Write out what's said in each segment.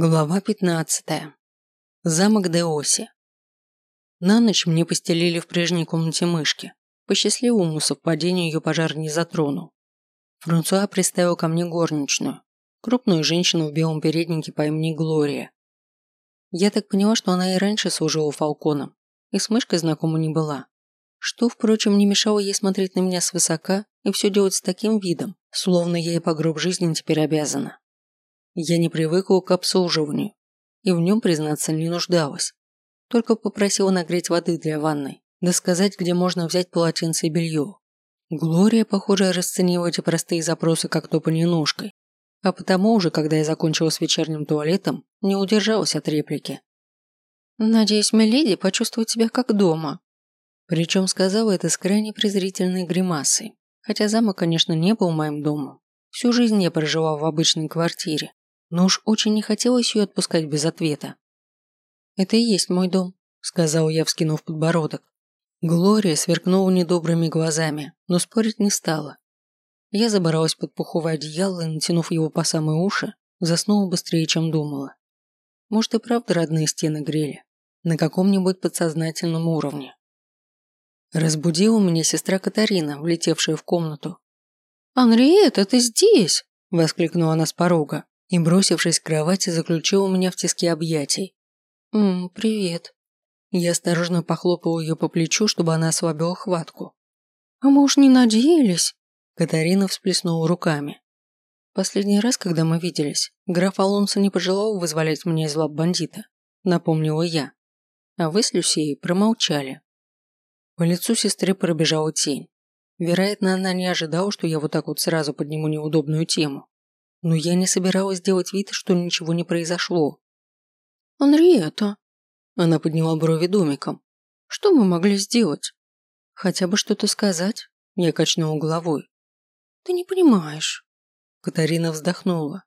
Глава 15. Замок Деоси. На ночь мне постелили в прежней комнате мышки. По счастливому совпадению ее пожар не затронул. Франсуа приставил ко мне горничную, крупную женщину в белом переднике по имени Глория. Я так поняла, что она и раньше служила фалконом, и с мышкой знакома не была. Что, впрочем, не мешало ей смотреть на меня свысока и все делать с таким видом, словно я ей по гроб жизни теперь обязана. Я не привыкла к обслуживанию и в нем, признаться, не нуждалась. Только попросила нагреть воды для ванной, да сказать, где можно взять полотенце и белье. Глория, похоже, расценила эти простые запросы как топанинушкой, а потому уже, когда я закончила с вечерним туалетом, не удержалась от реплики. «Надеюсь, Меледи почувствует себя как дома». Причем сказала это с крайне презрительной гримасой, хотя замок, конечно, не был моим домом. Всю жизнь я прожила в обычной квартире, но уж очень не хотелось ее отпускать без ответа. «Это и есть мой дом», – сказал я, вскинув подбородок. Глория сверкнула недобрыми глазами, но спорить не стала. Я забралась под пуховое одеяло и, натянув его по самые уши, заснула быстрее, чем думала. Может и правда родные стены грели. На каком-нибудь подсознательном уровне. Разбудила меня сестра Катарина, влетевшая в комнату. «Анриет, ты здесь!» – воскликнула она с порога и, бросившись к кровати, заключила меня в тиски объятий. «Ммм, привет». Я осторожно похлопал ее по плечу, чтобы она ослабила хватку. «А мы уж не надеялись?» Катарина всплеснула руками. «Последний раз, когда мы виделись, граф Алонсо не пожелал вызволять меня из лап бандита», напомнила я. А вы с Люсией промолчали. По лицу сестры пробежала тень. Вероятно, она не ожидала, что я вот так вот сразу подниму неудобную тему. Но я не собиралась делать вид, что ничего не произошло. «Анриета!» Она подняла брови домиком. «Что мы могли сделать?» «Хотя бы что-то сказать?» Я качнула головой. «Ты не понимаешь». Катарина вздохнула.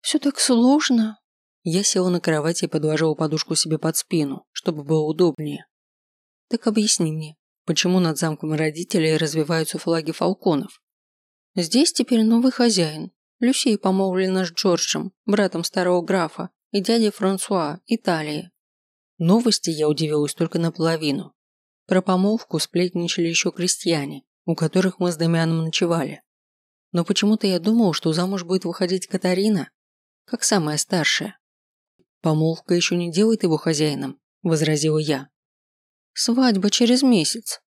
«Все так сложно». Я села на кровати и подложила подушку себе под спину, чтобы было удобнее. «Так объясни мне, почему над замком родителей развиваются флаги фалконов? Здесь теперь новый хозяин, Люсей помолвлена с Джорджем, братом старого графа, и дядей Франсуа, Италии. Новости я удивилась только наполовину. Про помолвку сплетничали еще крестьяне, у которых мы с Дамианом ночевали. Но почему-то я думал, что замуж будет выходить Катарина, как самая старшая. Помолвка еще не делает его хозяином, возразила я. Свадьба через месяц,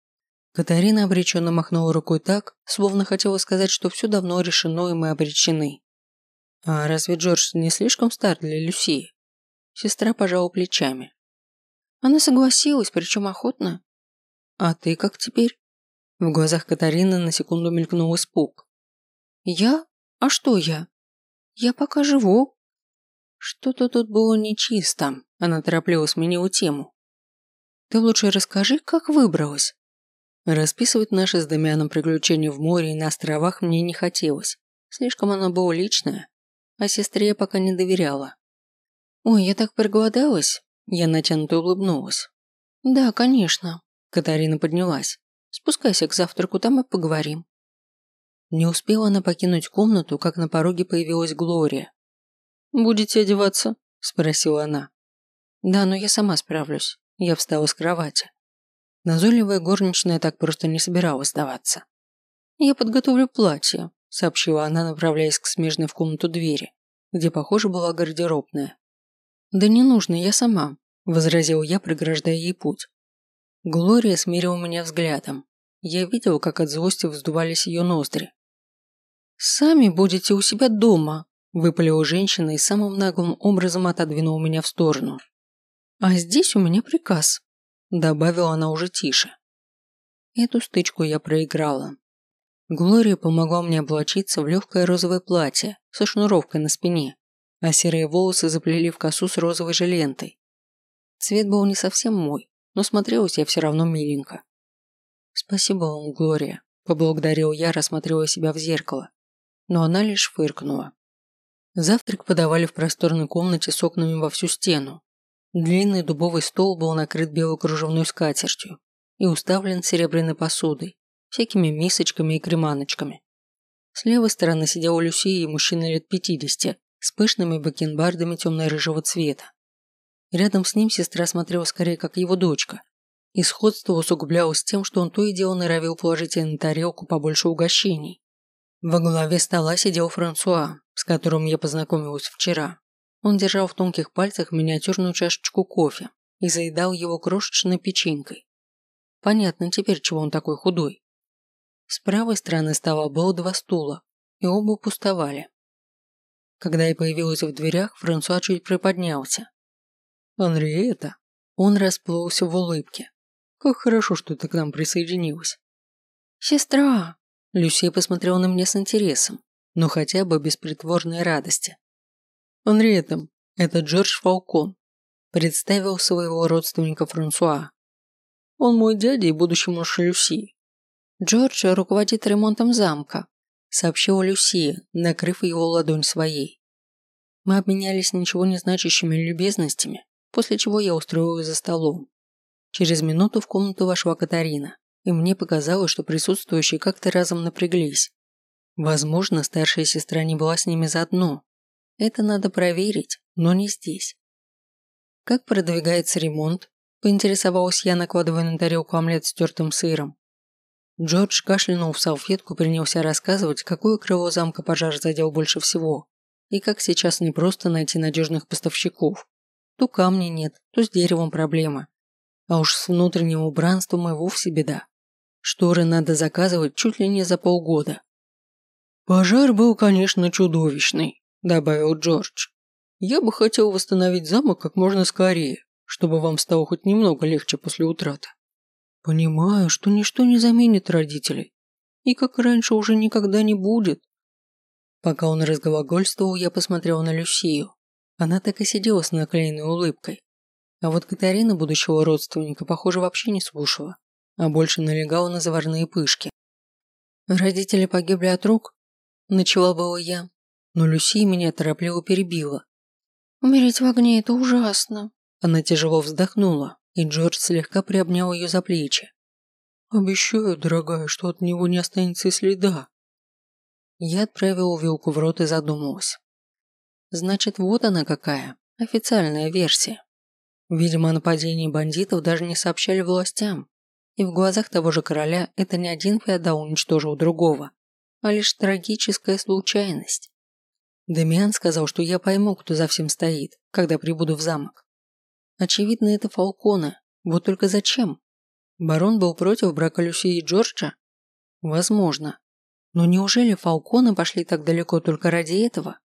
Катарина обреченно махнула рукой так, словно хотела сказать, что все давно решено и мы обречены. А разве Джордж не слишком стар для Люсии? Сестра пожала плечами. Она согласилась, причем охотно. А ты как теперь? В глазах Катарины на секунду мелькнул испуг. Я? А что я? Я пока живу. Что-то тут было нечисто. Она торопливо сменила тему. Ты лучше расскажи, как выбралась. Расписывать наши с Дамианом приключения в море и на островах мне не хотелось. Слишком оно было личное, а сестре я пока не доверяла. «Ой, я так проголодалась!» Я натянуто улыбнулась. «Да, конечно». Катарина поднялась. «Спускайся к завтраку, там и поговорим». Не успела она покинуть комнату, как на пороге появилась Глория. «Будете одеваться?» – спросила она. «Да, но я сама справлюсь». Я встала с кровати. Назойливая горничная так просто не собиралась сдаваться. «Я подготовлю платье», – сообщила она, направляясь к смежной в комнату двери, где, похоже, была гардеробная. «Да не нужно, я сама», – возразил я, преграждая ей путь. Глория смирила меня взглядом. Я видел, как от злости вздувались ее ноздри. «Сами будете у себя дома», – выпалила женщина и самым наглым образом отодвинула меня в сторону. «А здесь у меня приказ. Добавила она уже тише. Эту стычку я проиграла. Глория помогла мне облачиться в легкое розовое платье со шнуровкой на спине, а серые волосы заплели в косу с розовой же лентой. Цвет был не совсем мой, но смотрелась я все равно миленько. «Спасибо вам, Глория», – поблагодарил я, рассматривая себя в зеркало. Но она лишь фыркнула. Завтрак подавали в просторной комнате с окнами во всю стену, Длинный дубовый стол был накрыт белой кружевной скатертью и уставлен серебряной посудой, всякими мисочками и креманочками. С левой стороны сидел Люсия и мужчина лет пятидесяти, с пышными бакенбардами темно-рыжего цвета. Рядом с ним сестра смотрела скорее как его дочка, и сходство усугублялось тем, что он то и дело норовил положить на тарелку побольше угощений. Во главе стола сидел Франсуа, с которым я познакомилась вчера. Он держал в тонких пальцах миниатюрную чашечку кофе и заедал его крошечной печенькой. Понятно теперь, чего он такой худой. С правой стороны стола было два стула, и оба пустовали. Когда я появилась в дверях, Франсуа чуть приподнялся. «Анриета?» Он расплылся в улыбке. «Как хорошо, что ты к нам присоединилась». «Сестра!» Люсия посмотрела на меня с интересом, но хотя бы без притворной радости. «Анриета, это Джордж Фалкон», представил своего родственника Франсуа. «Он мой дядя и будущий муж Люси. Джордж руководит ремонтом замка, сообщила Люсия, накрыв его ладонь своей. Мы обменялись ничего не значащими любезностями, после чего я устроилась за столом. Через минуту в комнату вошла Катарина, и мне показалось, что присутствующие как-то разом напряглись. Возможно, старшая сестра не была с ними заодно. Это надо проверить, но не здесь. Как продвигается ремонт? Поинтересовалась я, накладывая на тарелку омлет с тертым сыром. Джордж кашлянул в салфетку принялся рассказывать, какое крыло замка пожар задел больше всего, и как сейчас не просто найти надежных поставщиков. То камня нет, то с деревом проблема. А уж с внутренним убранством и вовсе беда. Шторы надо заказывать чуть ли не за полгода. «Пожар был, конечно, чудовищный», – добавил Джордж. «Я бы хотел восстановить замок как можно скорее, чтобы вам стало хоть немного легче после утраты». Понимаю, что ничто не заменит родителей. И как раньше уже никогда не будет. Пока он разглагольствовал, я посмотрел на Люсию. Она так и сидела с наклеенной улыбкой. А вот Катарина будущего родственника, похоже, вообще не слушала, а больше налегала на заварные пышки. Родители погибли от рук? Начала было я, но Люсия меня торопливо перебила. Умереть в огне – это ужасно. Она тяжело вздохнула и Джордж слегка приобнял ее за плечи. «Обещаю, дорогая, что от него не останется и следа». Я отправила вилку в рот и задумалась. Значит, вот она какая, официальная версия. Видимо, о нападении бандитов даже не сообщали властям, и в глазах того же короля это не один феодал уничтожил другого, а лишь трагическая случайность. Демиан сказал, что я пойму, кто за всем стоит, когда прибуду в замок. Очевидно, это Фалкона. Вот только зачем? Барон был против брака Люси и Джорджа? Возможно. Но неужели Фалконы пошли так далеко только ради этого?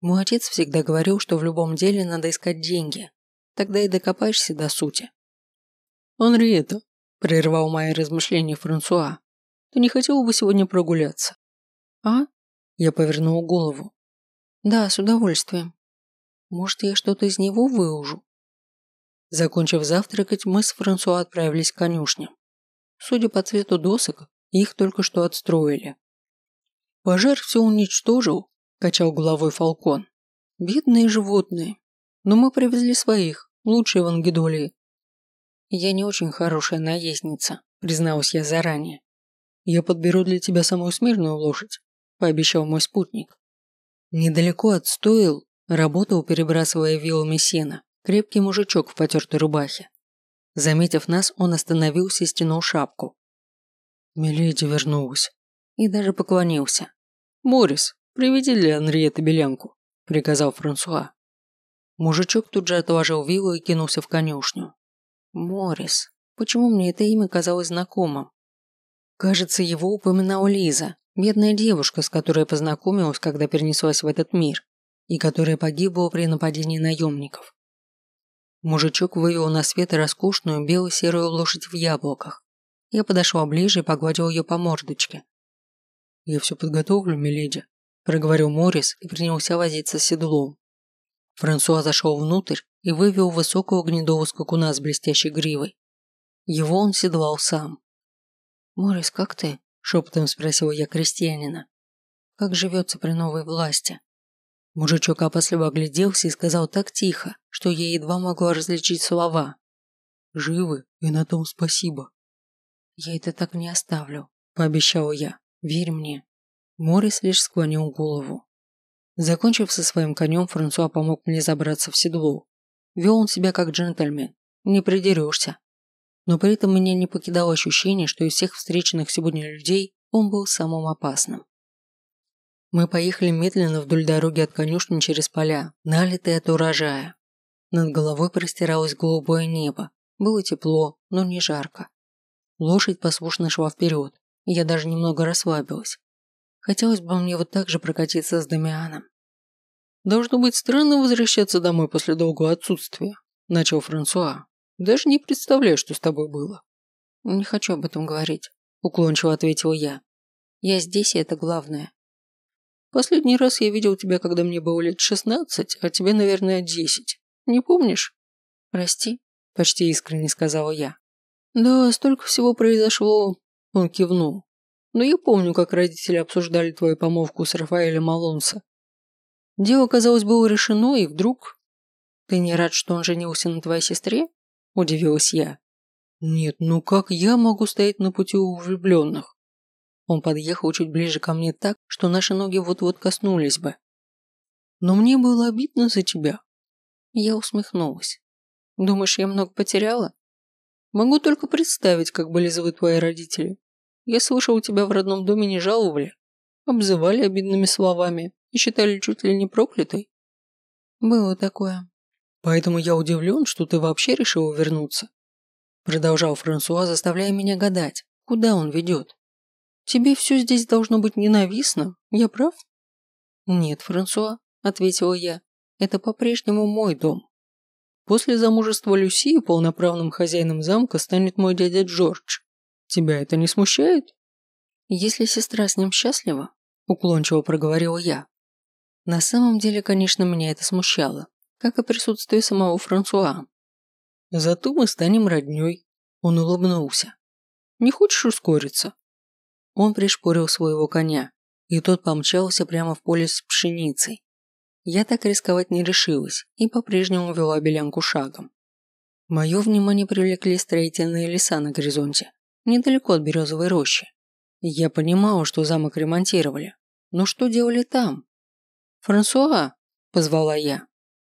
Мой отец всегда говорил, что в любом деле надо искать деньги. Тогда и докопаешься до сути. «Анриета», – прервал мои размышления Франсуа, – «ты не хотела бы сегодня прогуляться?» «А?» – я повернул голову. «Да, с удовольствием. Может, я что-то из него выужу?» Закончив завтракать, мы с Франсуа отправились к конюшням. Судя по цвету досок, их только что отстроили. «Пожар все уничтожил», – качал головой Фалкон. «Бедные животные. Но мы привезли своих, лучшие в Ангидолии». «Я не очень хорошая наездница», – призналась я заранее. «Я подберу для тебя самую смирную лошадь», – пообещал мой спутник. Недалеко от стоил работал, перебрасывая вилами сена, Крепкий мужичок в потертой рубахе. Заметив нас, он остановился и стянул шапку. Миледи вернулась. И даже поклонился. «Морис, приведи для Анриеты белянку», – приказал Франсуа. Мужичок тут же отложил вилу и кинулся в конюшню. Морис. Почему мне это имя казалось знакомым? Кажется, его упоминала Лиза, бедная девушка, с которой я познакомилась, когда перенеслась в этот мир, и которая погибла при нападении наемников. Мужичок вывел на свет роскошную бело-серую лошадь в яблоках. Я подошла ближе и погладил ее по мордочке. «Я все подготовлю, миледи», – проговорил Моррис и принялся возиться с седлом. Франсуа зашел внутрь и вывел высокого гнедого скакуна с блестящей гривой. Его он седлал сам. «Моррис, как ты?» – шепотом спросила я крестьянина. «Как живется при новой власти?» Мужичок опасливо огляделся и сказал так тихо, что я едва могла различить слова. «Живы, и на том спасибо». «Я это так не оставлю», – пообещала я. «Верь мне». Морис лишь склонил голову. Закончив со своим конем, Франсуа помог мне забраться в седло. Вел он себя как джентльмен, не придерешься. Но при этом меня не покидало ощущение, что из всех встреченных сегодня людей он был самым опасным. Мы поехали медленно вдоль дороги от конюшни через поля, налитые от урожая. Над головой простиралось голубое небо. Было тепло, но не жарко. Лошадь послушно шла вперед, и я даже немного расслабилась. Хотелось бы мне вот так же прокатиться с Дамианом. «Должно быть странно возвращаться домой после долгого отсутствия», – начал Франсуа. «Даже не представляю, что с тобой было». «Не хочу об этом говорить», – уклончиво ответил я. «Я здесь, и это главное». «Последний раз я видел тебя, когда мне было лет шестнадцать, а тебе, наверное, десять. Не помнишь?» «Прости», – почти искренне сказала я. «Да, столько всего произошло», – он кивнул. «Но я помню, как родители обсуждали твою помолвку с Рафаэлем Алонсо. Дело, казалось, было решено, и вдруг...» «Ты не рад, что он женился на твоей сестре?» – удивилась я. «Нет, ну как я могу стоять на пути у влюбленных?» Он подъехал чуть ближе ко мне так, что наши ноги вот-вот коснулись бы. «Но мне было обидно за тебя. Я усмехнулась. «Думаешь, я много потеряла?» «Могу только представить, как были зовы твои родители. Я слышал, у тебя в родном доме не жаловали, обзывали обидными словами и считали чуть ли не проклятой». «Было такое». «Поэтому я удивлен, что ты вообще решила вернуться». Продолжал Франсуа, заставляя меня гадать, куда он ведет. «Тебе все здесь должно быть ненавистно, я прав?» «Нет, Франсуа», – ответила я. Это по-прежнему мой дом. После замужества Люси полноправным хозяином замка станет мой дядя Джордж. Тебя это не смущает? Если сестра с ним счастлива, уклончиво проговорила я. На самом деле, конечно, меня это смущало, как и присутствие самого Франсуа. Зато мы станем роднёй. Он улыбнулся. Не хочешь ускориться? Он пришпорил своего коня, и тот помчался прямо в поле с пшеницей. Я так рисковать не решилась и по-прежнему вела белянку шагом. Мое внимание привлекли строительные леса на горизонте, недалеко от березовой рощи. Я понимала, что замок ремонтировали, но что делали там? «Франсуа!» – позвала я.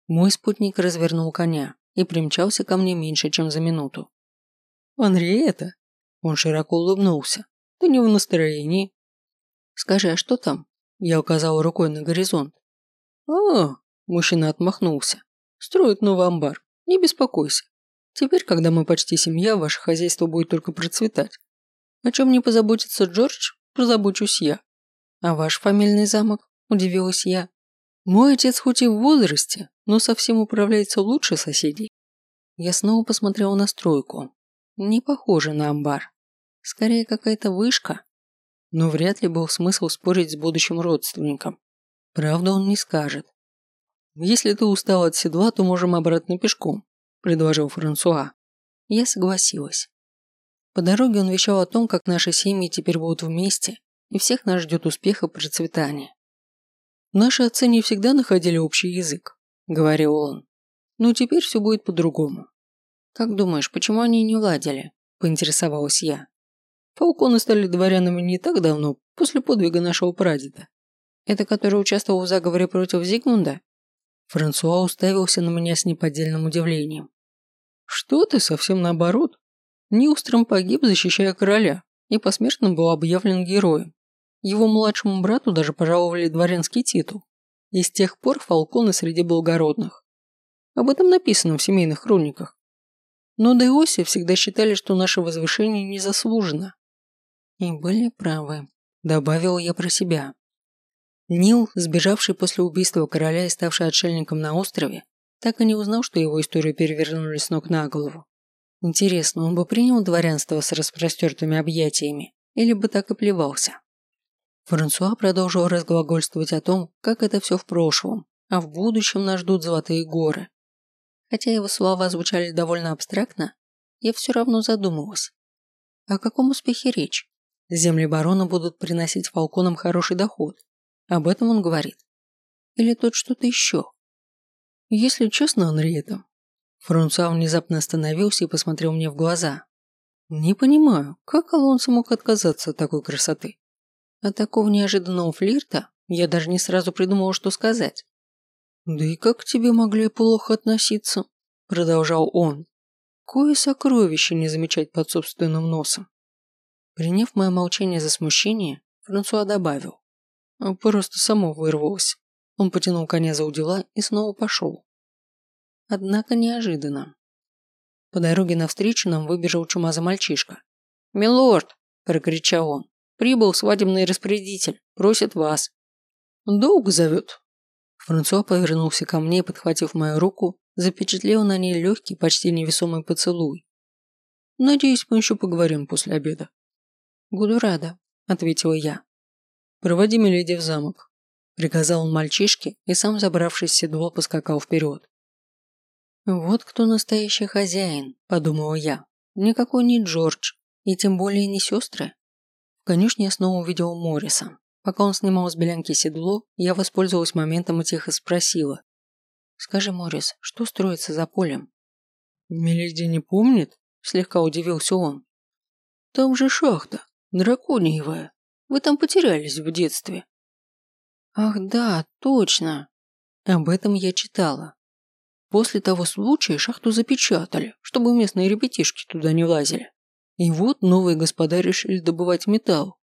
Мой спутник развернул коня и примчался ко мне меньше, чем за минуту. «Анриета!» – он широко улыбнулся. «Ты не в настроении?» «Скажи, а что там?» – я указал рукой на горизонт. «А, мужчина отмахнулся. Строят новый амбар. Не беспокойся. Теперь, когда мы почти семья, ваше хозяйство будет только процветать. О чем не позаботится Джордж, позабочусь я. А ваш фамильный замок? Удивилась я. Мой отец хоть и в возрасте, но совсем управляется лучше соседей. Я снова посмотрела на стройку. Не похоже на амбар. Скорее какая-то вышка. Но вряд ли был смысл спорить с будущим родственником. Правда он не скажет. «Если ты устал от седла, то можем обратно пешком», – предложил Франсуа. Я согласилась. По дороге он вещал о том, как наши семьи теперь будут вместе, и всех нас ждет успех и процветание. «Наши отцы не всегда находили общий язык», – говорил он. «Но теперь все будет по-другому». «Как думаешь, почему они не ладили?» – поинтересовалась я. Фалконы стали дворянами не так давно, после подвига нашего прадеда. Это который участвовал в заговоре против Зигмунда? Франсуа уставился на меня с неподдельным удивлением. Что ты, совсем наоборот. Ньюстром погиб, защищая короля, и посмертно был объявлен героем. Его младшему брату даже пожаловали дворянский титул. И с тех пор Фалконы среди благородных. Об этом написано в семейных хрониках. Но Деоси всегда считали, что наше возвышение не заслужено. И были правы, добавил я про себя. Нил, сбежавший после убийства короля и ставший отшельником на острове, так и не узнал, что его историю перевернули с ног на голову. Интересно, он бы принял дворянство с распростертыми объятиями или бы так и плевался? Франсуа продолжил разглагольствовать о том, как это все в прошлом, а в будущем нас ждут золотые горы. Хотя его слова звучали довольно абстрактно, я все равно задумалась. О каком успехе речь? Земли барона будут приносить фалконам хороший доход, об этом он говорит. Или тут что-то еще? Если честно, Анриета. Франсуа внезапно остановился и посмотрел мне в глаза. Не понимаю, как Алонсо мог отказаться от такой красоты? От такого неожиданного флирта Я даже не сразу придумал, что сказать. «Да и как к тебе могли плохо относиться?» Продолжал он. «Кое сокровище не замечать под собственным носом». Приняв мое молчание за смущение, Франсуа добавил. Просто само вырвалось. Он потянул коня за удила и снова пошел. Однако неожиданно. По дороге навстречу нам выбежал чумазый мальчишка. «Милорд!» – прокричал он. «Прибыл свадебный распорядитель. Просит вас». «Долго зовет?» Франсуа повернулся ко мне подхватив мою руку, запечатлел на ней легкий, почти невесомый поцелуй. «Надеюсь, мы еще поговорим после обеда». «Буду рада», – ответила я. «Проводи Миледи в замок», – приказал он мальчишке и сам, забравшись в седло, поскакал вперед. «Вот кто настоящий хозяин», – подумала я. «Никакой не Джордж, и тем более не сестры». Конюшне я снова увидела Морриса. Пока он снимал с белянки седло, я воспользовалась моментом и тихо спросила. «Скажи, Моррис, что строится за полем?» «Миледи не помнит?» – слегка удивился он. «Там же шахта, дракониевая. Вы там потерялись в детстве». «Ах да, точно. Об этом я читала. После того случая шахту запечатали, чтобы местные ребятишки туда не лазили. И вот новые господа решили добывать металл.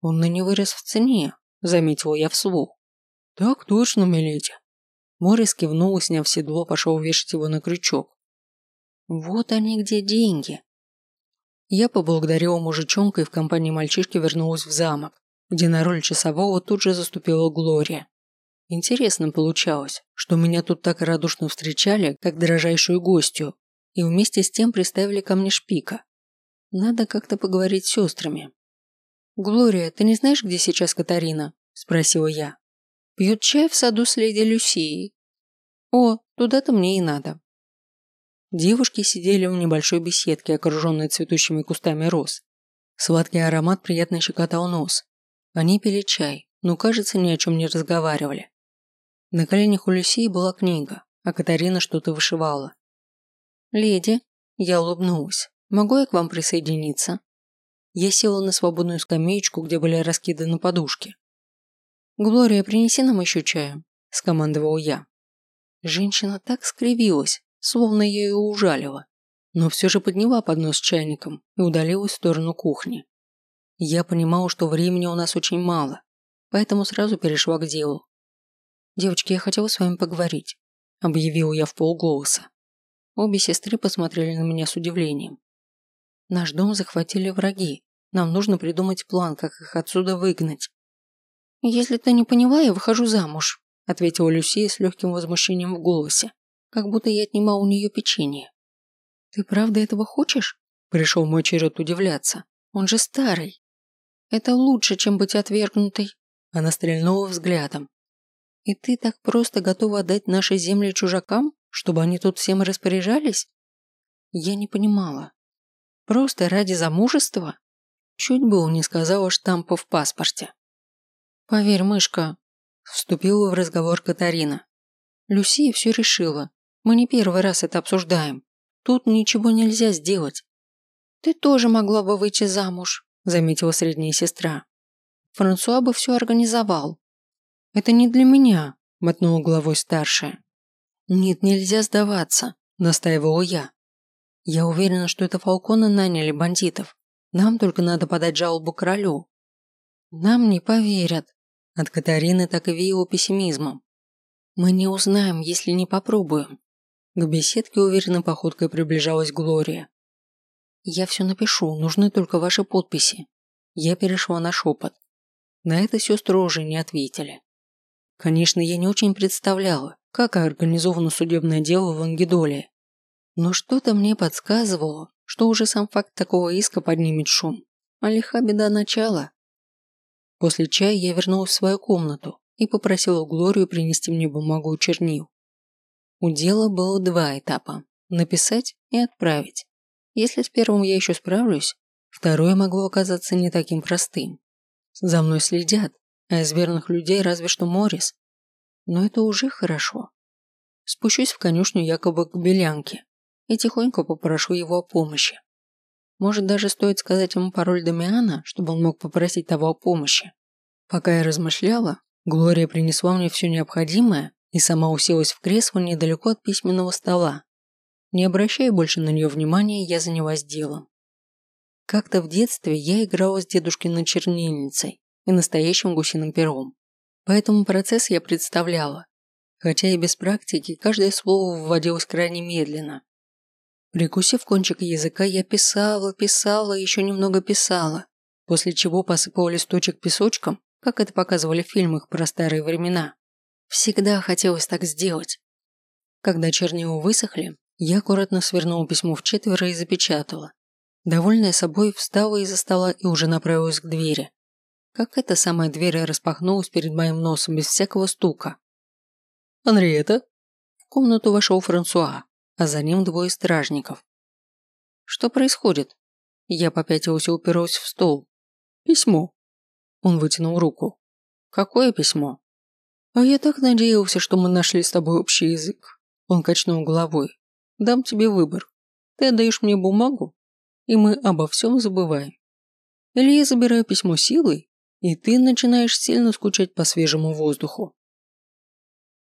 Он на не вырос в цене, заметила я вслух. Так точно, миледи. Морис кивнул сняв седло, пошел вешать его на крючок. Вот они где деньги. Я поблагодарила мужичонка и в компании мальчишки вернулась в замок, где на роль часового тут же заступила Глория. Интересно получалось, что меня тут так радушно встречали, как дорожайшую гостью, и вместе с тем приставили ко мне шпика. Надо как-то поговорить с сестрами. «Глория, ты не знаешь, где сейчас Катарина?» – спросила я. «Пьет чай в саду с леди Люсией». «О, туда-то мне и надо». Девушки сидели в небольшой беседке, окруженной цветущими кустами роз. Сладкий аромат приятно щекотал нос. Они пили чай, но, кажется, ни о чем не разговаривали. На коленях у Люсии была книга, а Катарина что-то вышивала. «Леди», я улыбнулась, «могу я к вам присоединиться?» Я села на свободную скамеечку, где были раскиданы подушки. «Глория, принеси нам еще чаю», – скомандовал я. Женщина так скривилась, словно я ее ужалила, но все же подняла поднос с чайником и удалилась в сторону кухни. Я понимала, что времени у нас очень мало, поэтому сразу перешла к делу. «Девочки, я хотела с вами поговорить», – объявил я в полголоса. Обе сестры посмотрели на меня с удивлением. «Наш дом захватили враги. Нам нужно придумать план, как их отсюда выгнать». «Если ты не поняла, я выхожу замуж», – ответила Люсия с легким возмущением в голосе, как будто я отнимал у нее печенье. «Ты правда этого хочешь?» – пришел мой черед удивляться. «Он же старый. Это лучше, чем быть отвергнутой». Она стрельнула взглядом, и ты так просто готова отдать наши земли чужакам, чтобы они тут всем распоряжались? Я не понимала. Просто ради замужества? Чуть было не сказала штампа в паспорте. Поверь, мышка, вступила в разговор Катарина. Люсия все решила. Мы не первый раз это обсуждаем. Тут ничего нельзя сделать. Ты тоже могла бы выйти замуж, заметила средняя сестра. Франсуа бы все организовал. «Это не для меня», – мотнула головой старшая. «Нет, нельзя сдаваться», – настаивала я. «Я уверена, что это Фалконы наняли бандитов. Нам только надо подать жалобу королю». «Нам не поверят», – от Катарины так и веяло пессимизмом. «Мы не узнаем, если не попробуем». К беседке уверенной походкой приближалась Глория. «Я все напишу, нужны только ваши подписи». Я перешла на шепот. На это сестры уже не ответили. Конечно, я не очень представляла, как организовано судебное дело в Ангидоле. Но что-то мне подсказывало, что уже сам факт такого иска поднимет шум. А лиха беда начала. После чая я вернулась в свою комнату и попросила Глорию принести мне бумагу и чернил. У дела было два этапа – написать и отправить. Если с первым я еще справлюсь, второе могло оказаться не таким простым. За мной следят, а из верных людей разве что Морис. Но это уже хорошо. Спущусь в конюшню якобы к Белянке и тихонько попрошу его о помощи. Может, даже стоит сказать ему пароль Дамиана, чтобы он мог попросить того о помощи. Пока я размышляла, Глория принесла мне все необходимое и сама уселась в кресло недалеко от письменного стола. Не обращая больше на нее внимания, я занялась делом. Как-то в детстве я играла с дедушкиной чернильницей и настоящим гусиным пером. Поэтому процесс я представляла, хотя и без практики каждое слово вводилось крайне медленно. Прикусив кончик языка, я писала, писала, еще немного писала, после чего посыпала листочек песочком, как это показывали в фильмах про старые времена. Всегда хотелось так сделать. Когда чернила высохли, я аккуратно свернула письмо в четверо и запечатала. Довольная собой, встала из-за стола и уже направилась к двери. Как эта самая дверь распахнулась перед моим носом без всякого стука. «Анриета?» В комнату вошел Франсуа, а за ним двое стражников. «Что происходит?» Я попятилась и уперлась в стол. «Письмо». Он вытянул руку. «Какое письмо?» «А я так надеялся, что мы нашли с тобой общий язык». Он качнул головой. «Дам тебе выбор. Ты отдаешь мне бумагу, и мы обо всем забываем. Или я забираю письмо силой, и ты начинаешь сильно скучать по свежему воздуху.